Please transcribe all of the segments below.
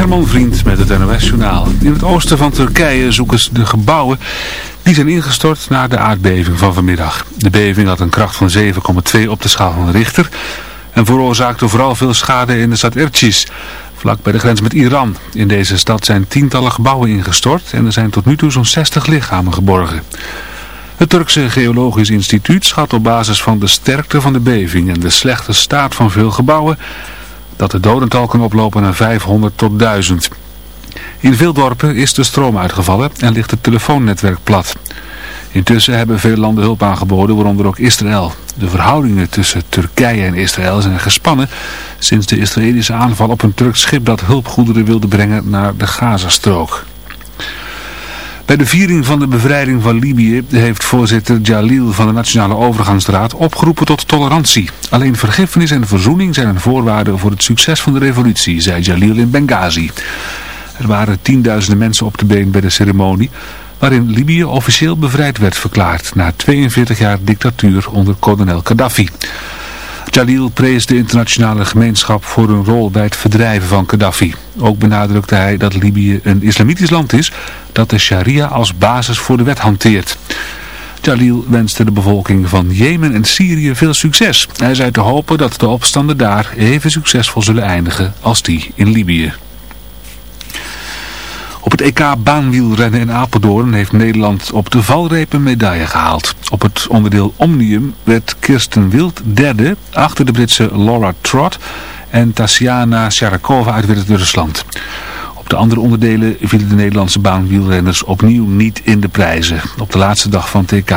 Herman Vriend met het NOS-journaal. In het oosten van Turkije zoeken ze de gebouwen die zijn ingestort na de aardbeving van vanmiddag. De beving had een kracht van 7,2 op de schaal van Richter en veroorzaakte vooral veel schade in de stad Ercis, vlak bij de grens met Iran. In deze stad zijn tientallen gebouwen ingestort en er zijn tot nu toe zo'n 60 lichamen geborgen. Het Turkse Geologisch Instituut schat op basis van de sterkte van de beving en de slechte staat van veel gebouwen dat het dodental kan oplopen naar 500 tot 1000. In veel dorpen is de stroom uitgevallen en ligt het telefoonnetwerk plat. Intussen hebben veel landen hulp aangeboden, waaronder ook Israël. De verhoudingen tussen Turkije en Israël zijn gespannen sinds de Israëlische aanval op een Turks schip dat hulpgoederen wilde brengen naar de Gazastrook. Bij de viering van de bevrijding van Libië heeft voorzitter Jalil van de Nationale Overgangsraad opgeroepen tot tolerantie. Alleen vergiffenis en verzoening zijn een voorwaarde voor het succes van de revolutie, zei Jalil in Benghazi. Er waren tienduizenden mensen op de been bij de ceremonie, waarin Libië officieel bevrijd werd verklaard na 42 jaar dictatuur onder kolonel Gaddafi. Jalil prees de internationale gemeenschap voor hun rol bij het verdrijven van Gaddafi. Ook benadrukte hij dat Libië een islamitisch land is dat de sharia als basis voor de wet hanteert. Jalil wenste de bevolking van Jemen en Syrië veel succes. Hij zei te hopen dat de opstanden daar even succesvol zullen eindigen als die in Libië. Op het EK baanwielrennen in Apeldoorn heeft Nederland op de valreep een medaille gehaald. Op het onderdeel Omnium werd Kirsten Wild derde achter de Britse Laura Trott en Tatiana Sharakova uit Wit-Rusland. Op de andere onderdelen vielen de Nederlandse baanwielrenners opnieuw niet in de prijzen. Op de laatste dag van TK.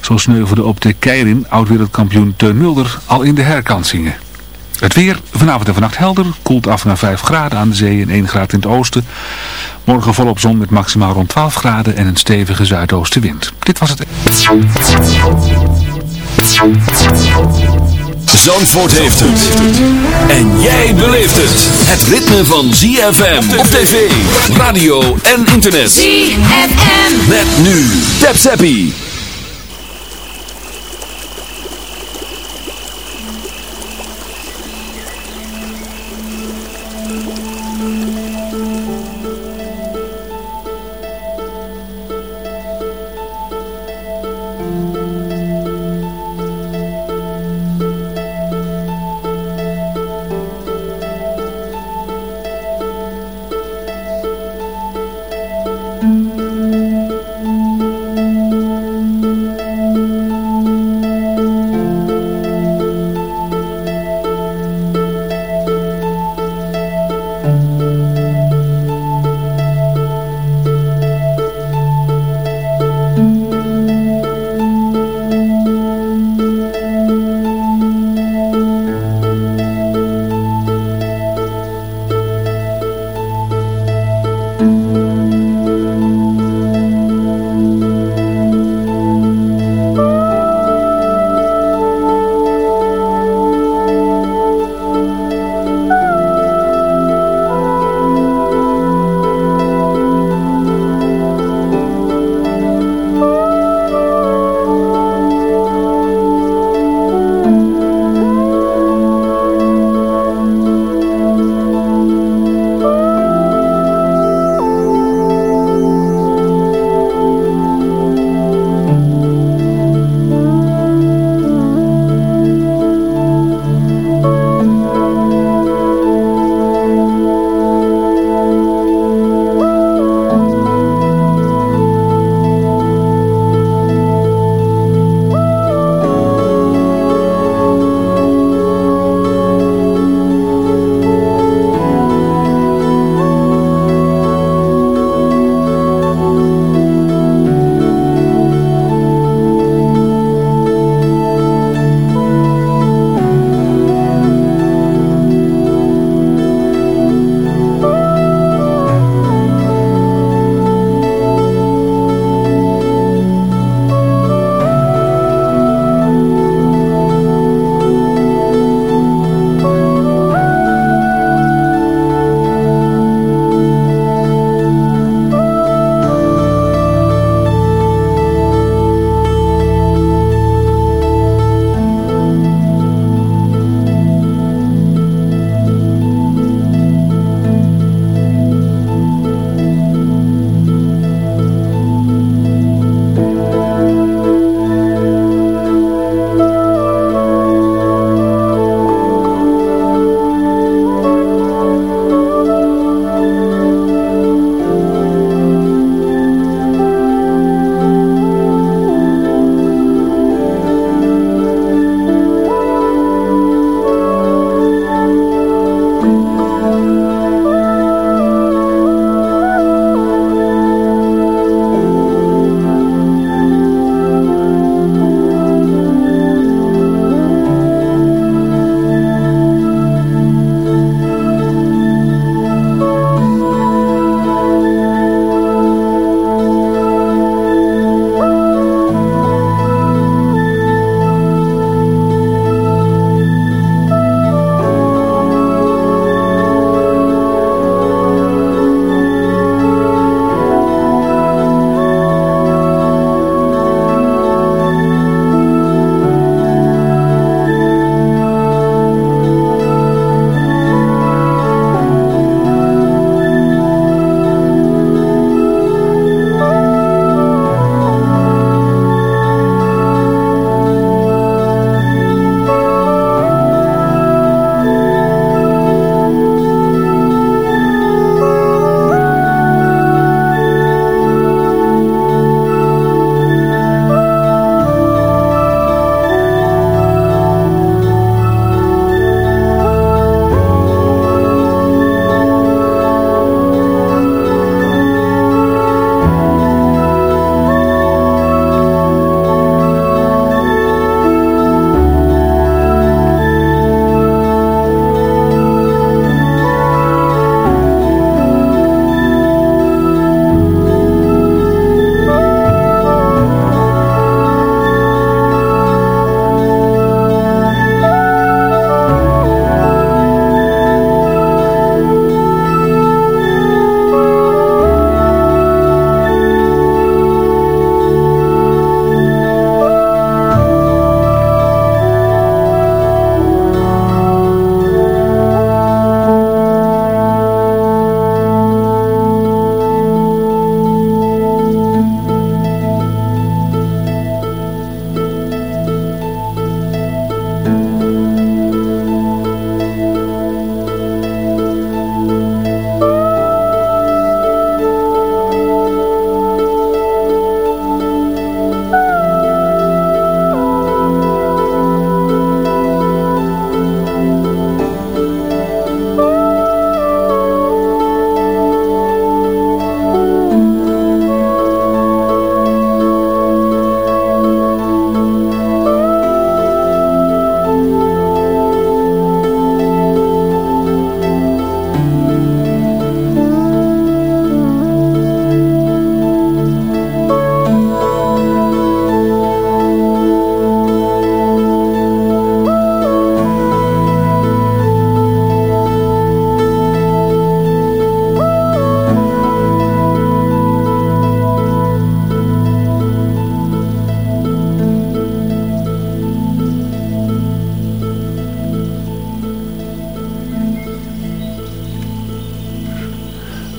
Zo sneuvelde op de Keirin oud-wereldkampioen Teun Mulder al in de herkansingen. Het weer, vanavond en vannacht helder, koelt af naar 5 graden aan de zee en 1 graad in het oosten. Morgen volop zon met maximaal rond 12 graden en een stevige zuidoostenwind. Dit was het. Zandvoort heeft het. En jij beleeft het. Het ritme van ZFM op tv, radio en internet. ZFM. Met nu. Tap Zappie.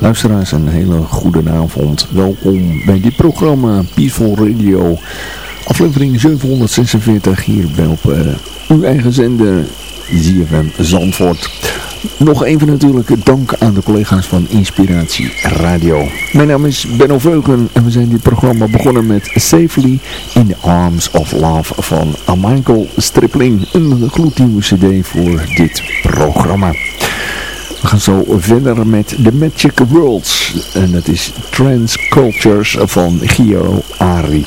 Luisteraars, een hele goede avond. Welkom bij dit programma Peaceful Radio. Aflevering 746 hier bij op uh, uw eigen zender ZFM Zandvoort. Nog even natuurlijk dank aan de collega's van Inspiratie Radio. Mijn naam is Benno Veugen en we zijn dit programma begonnen met Safely in the Arms of Love van Michael Stripling. Een gloednieuwe cd voor dit programma. Gaan zo verder met The Magic Worlds. En dat is Transcultures van Gio Ari.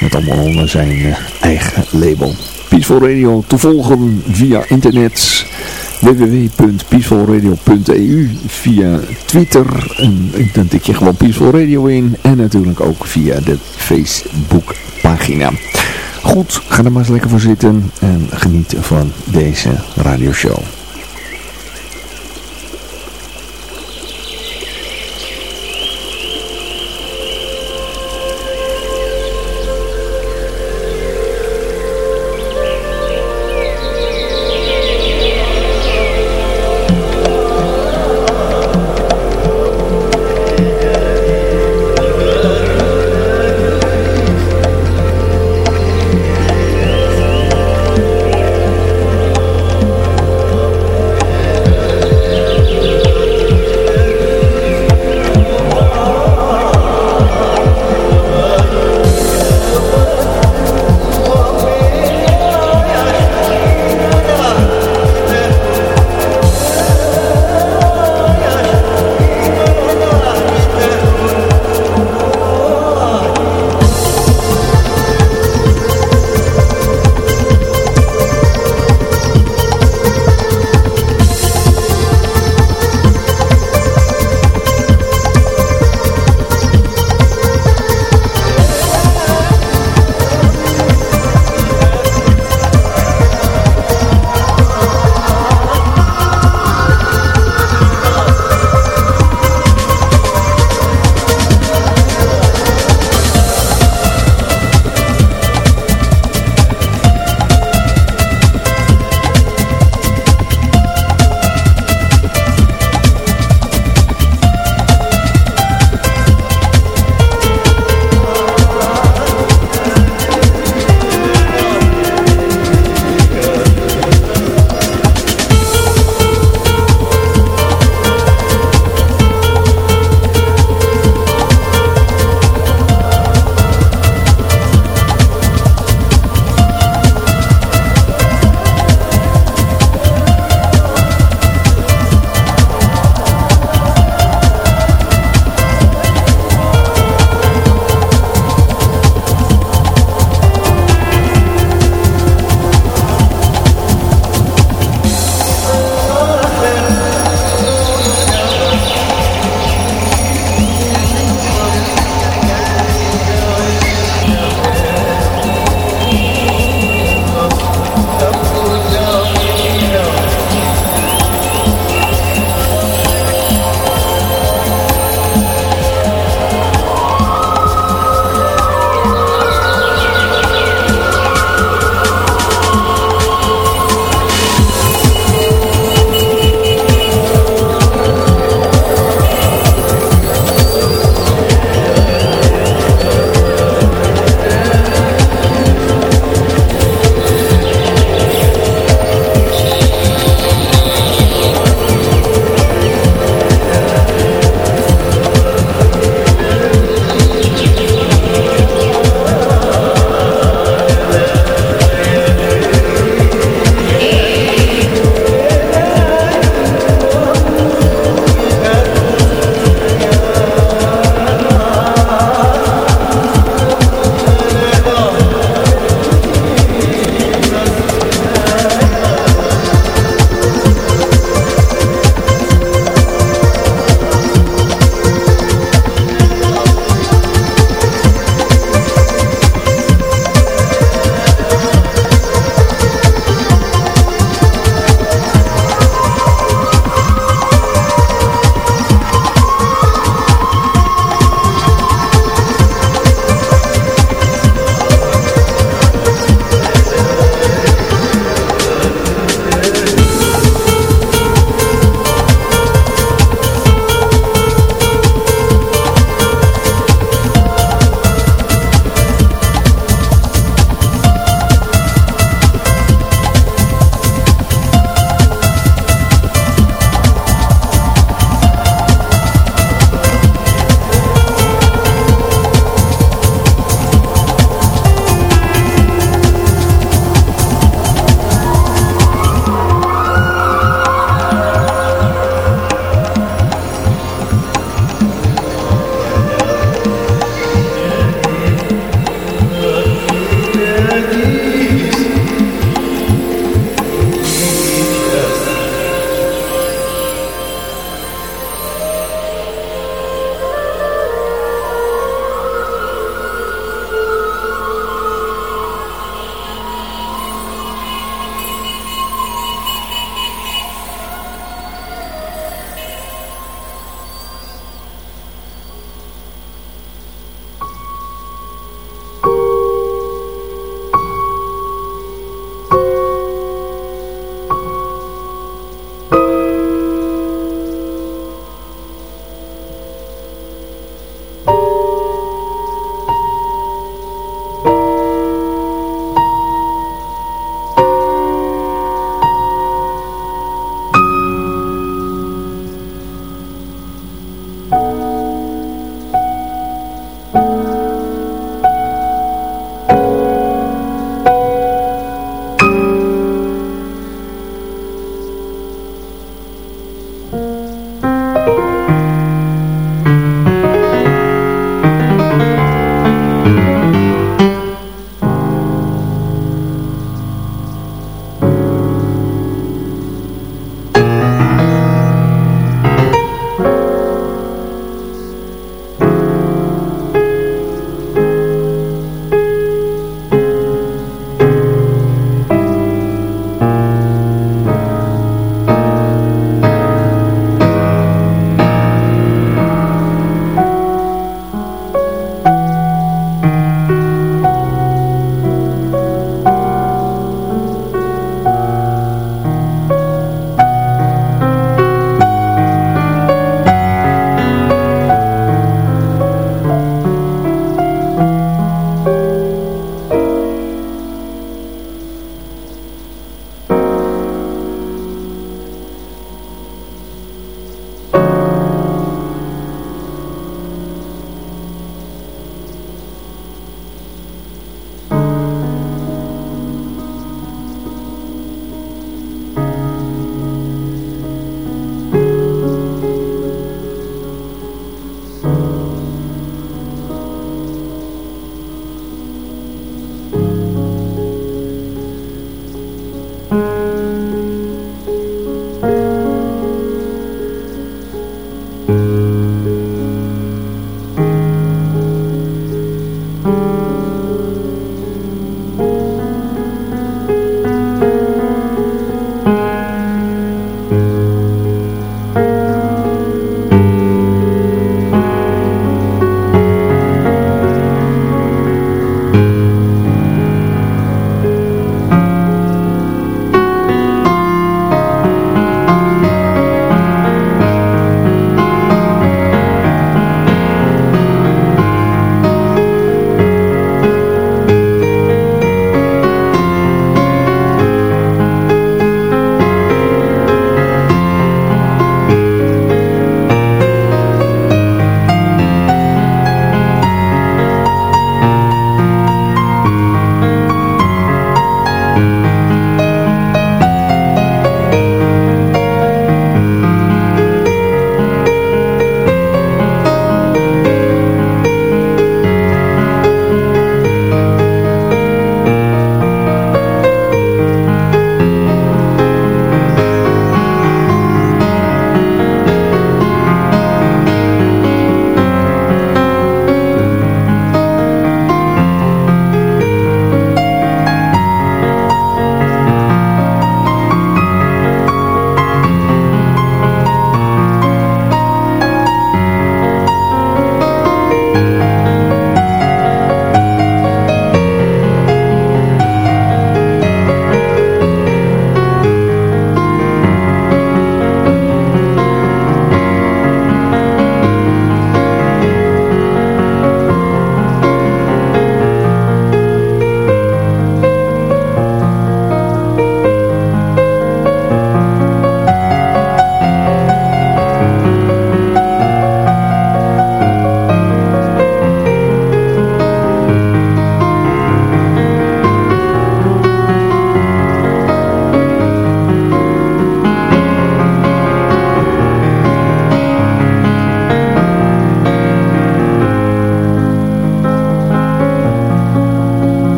Met allemaal zijn eh, eigen label. Peaceful Radio te volgen via internet www.peacefulradio.eu via Twitter en dan tik je gewoon Peaceful Radio in en natuurlijk ook via de Facebook pagina. Goed, ga er maar eens lekker voor zitten en geniet van deze radioshow.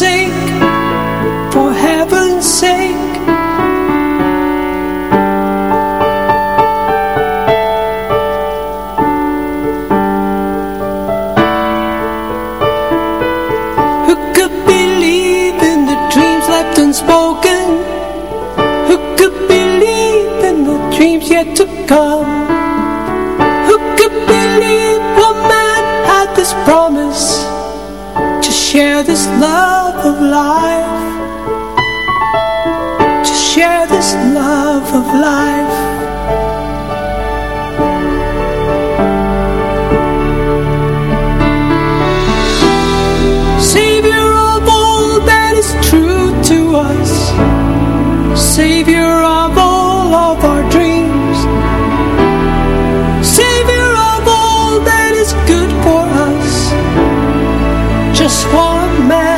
for heaven's sake Who could believe in the dreams left unspoken? Who could believe in the dreams yet to come? Who could believe a man had this promise? To share this love of life. To share this love of life. Savior of all that is true to us. Savior of all of our dreams. Savior of all that is good for us. Just one man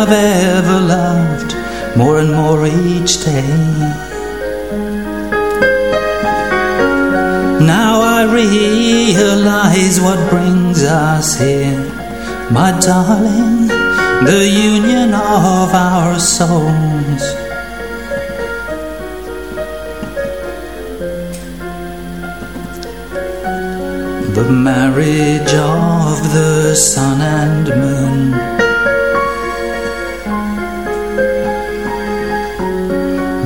I've ever loved, more and more each day. Now I realize what brings us here, my darling, the union of our souls. The marriage of the sun and moon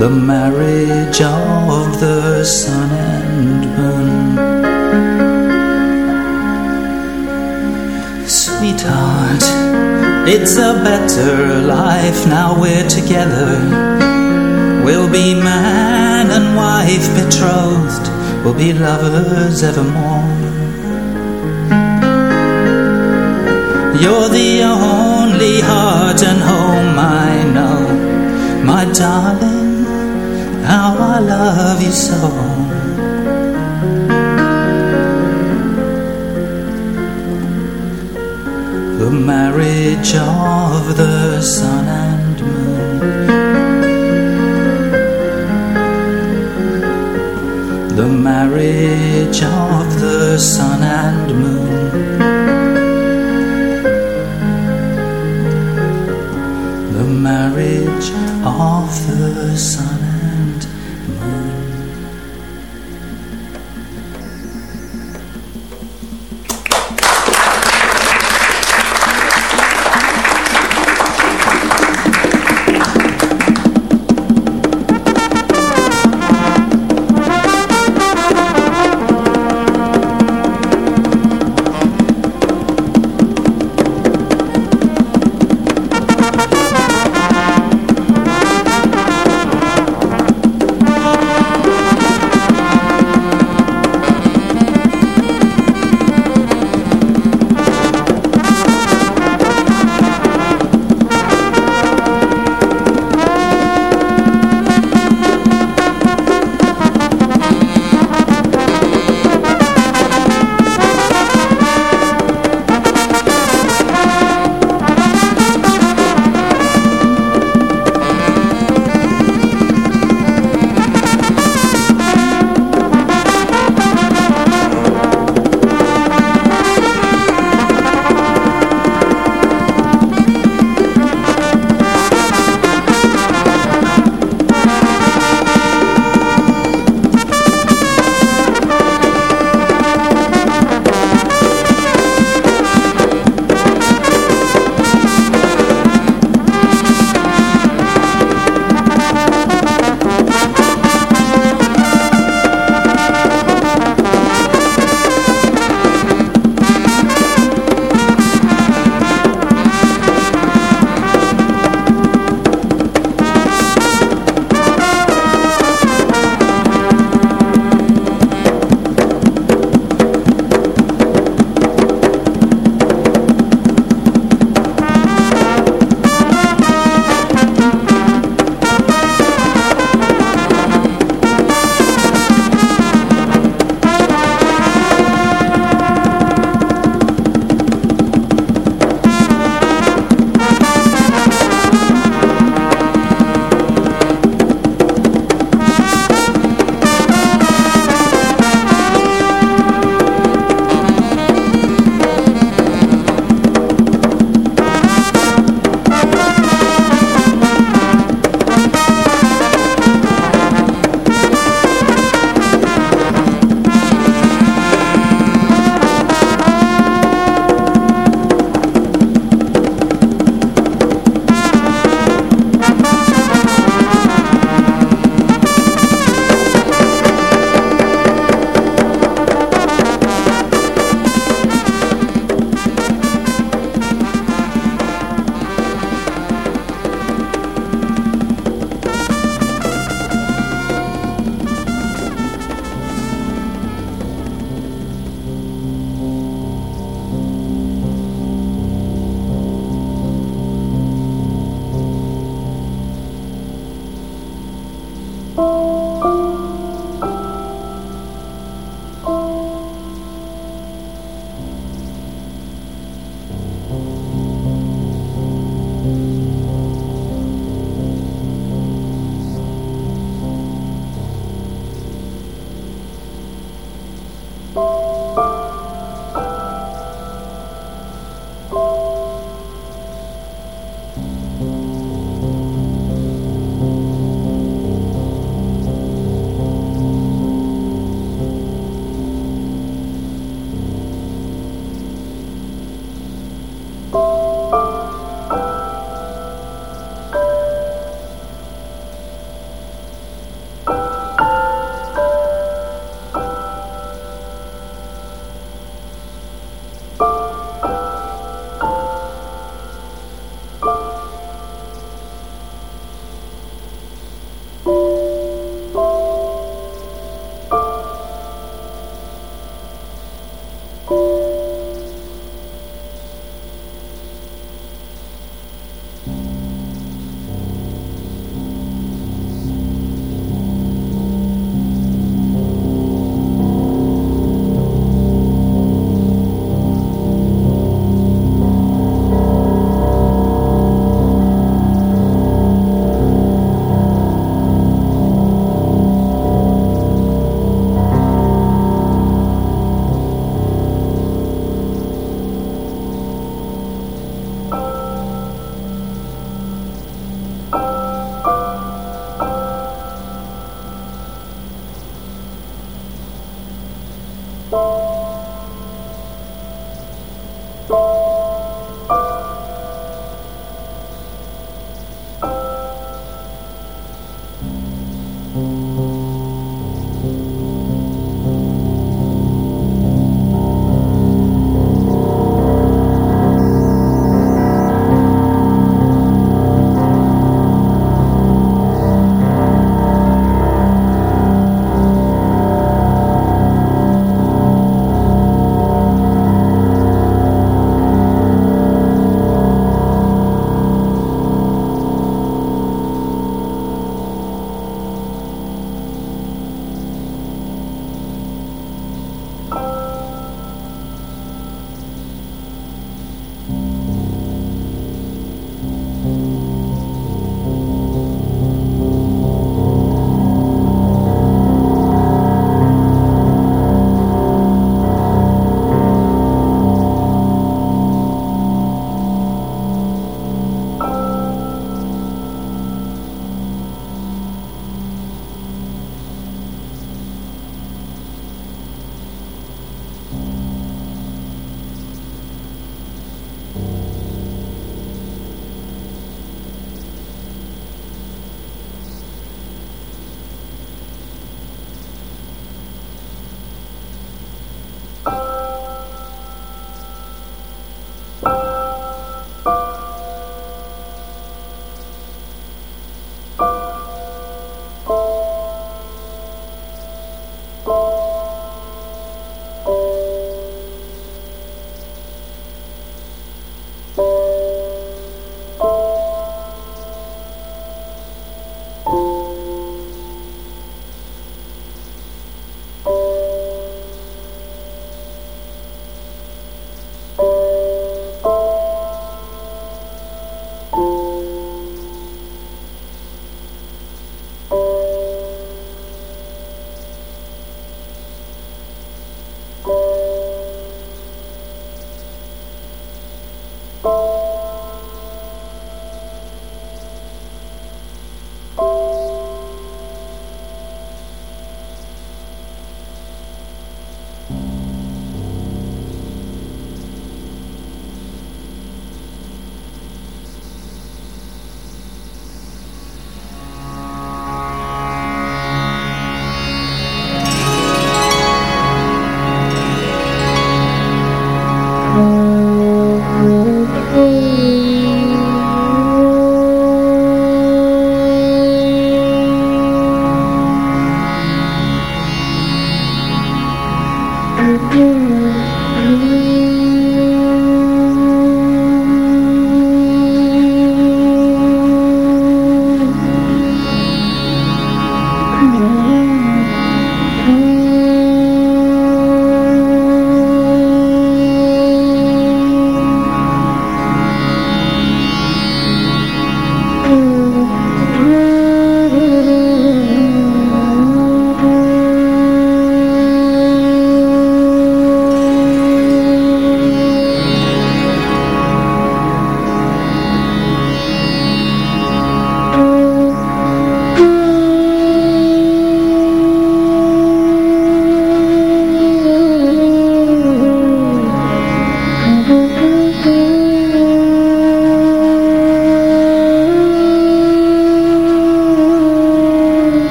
The marriage of the sun and moon. Sweetheart, it's a better life now we're together. We'll be man and wife betrothed. We'll be lovers evermore. You're the only heart and home I know. My darling, how I love you so. The marriage of the sun and moon. The marriage of the sun and moon. The marriage of the sun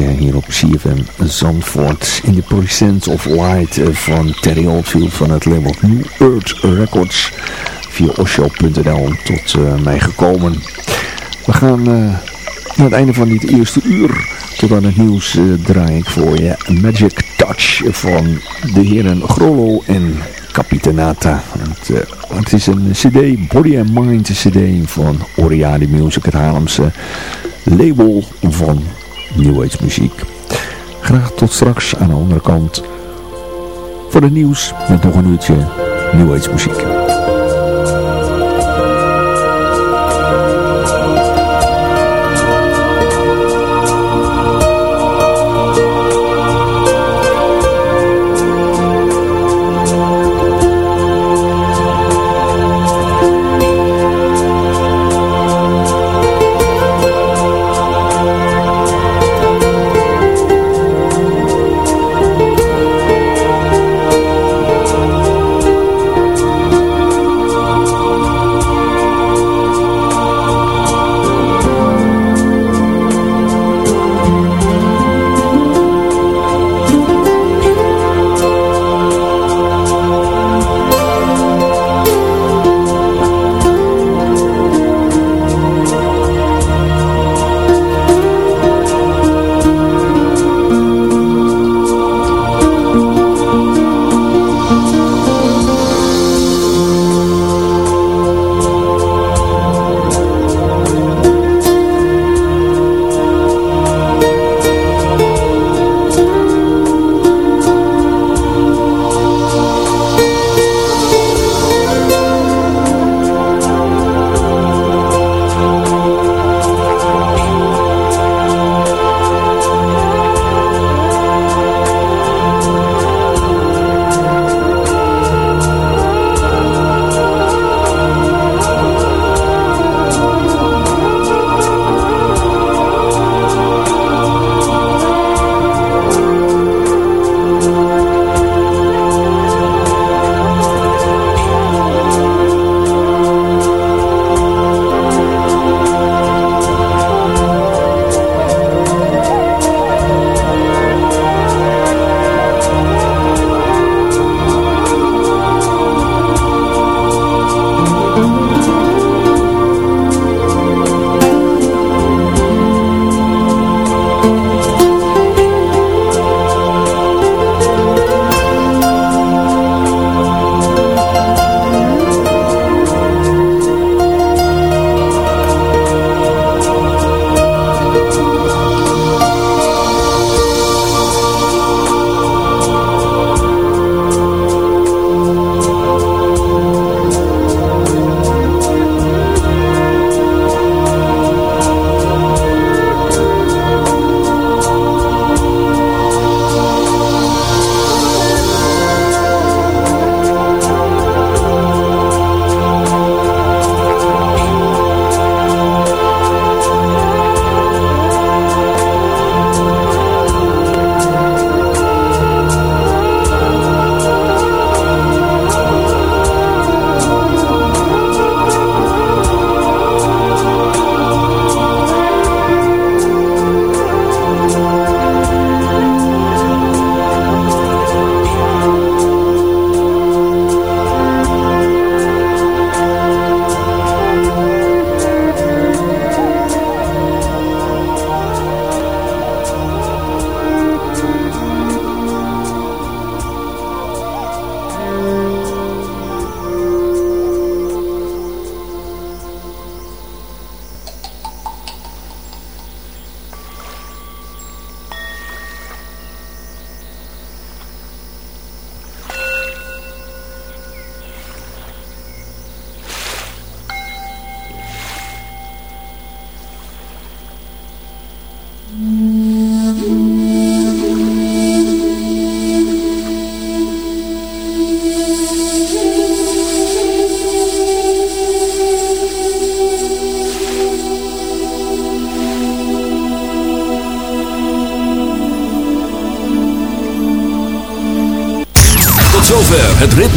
hier op CFM Zandvoort. In the Presence of Light van Terry Oldfield van het label New Earth Records. Via osho.nl tot mij gekomen. We gaan naar het einde van dit eerste uur. Tot aan het nieuws draai ik voor je Magic Touch van de heren Grollo en Capitanata. Het, uh, het, is een cd, Body and Mind cd van Oriade Music, het Haarlemse label van New Age muziek. Graag tot straks aan de andere kant voor het nieuws met nog een uurtje New Age muziek.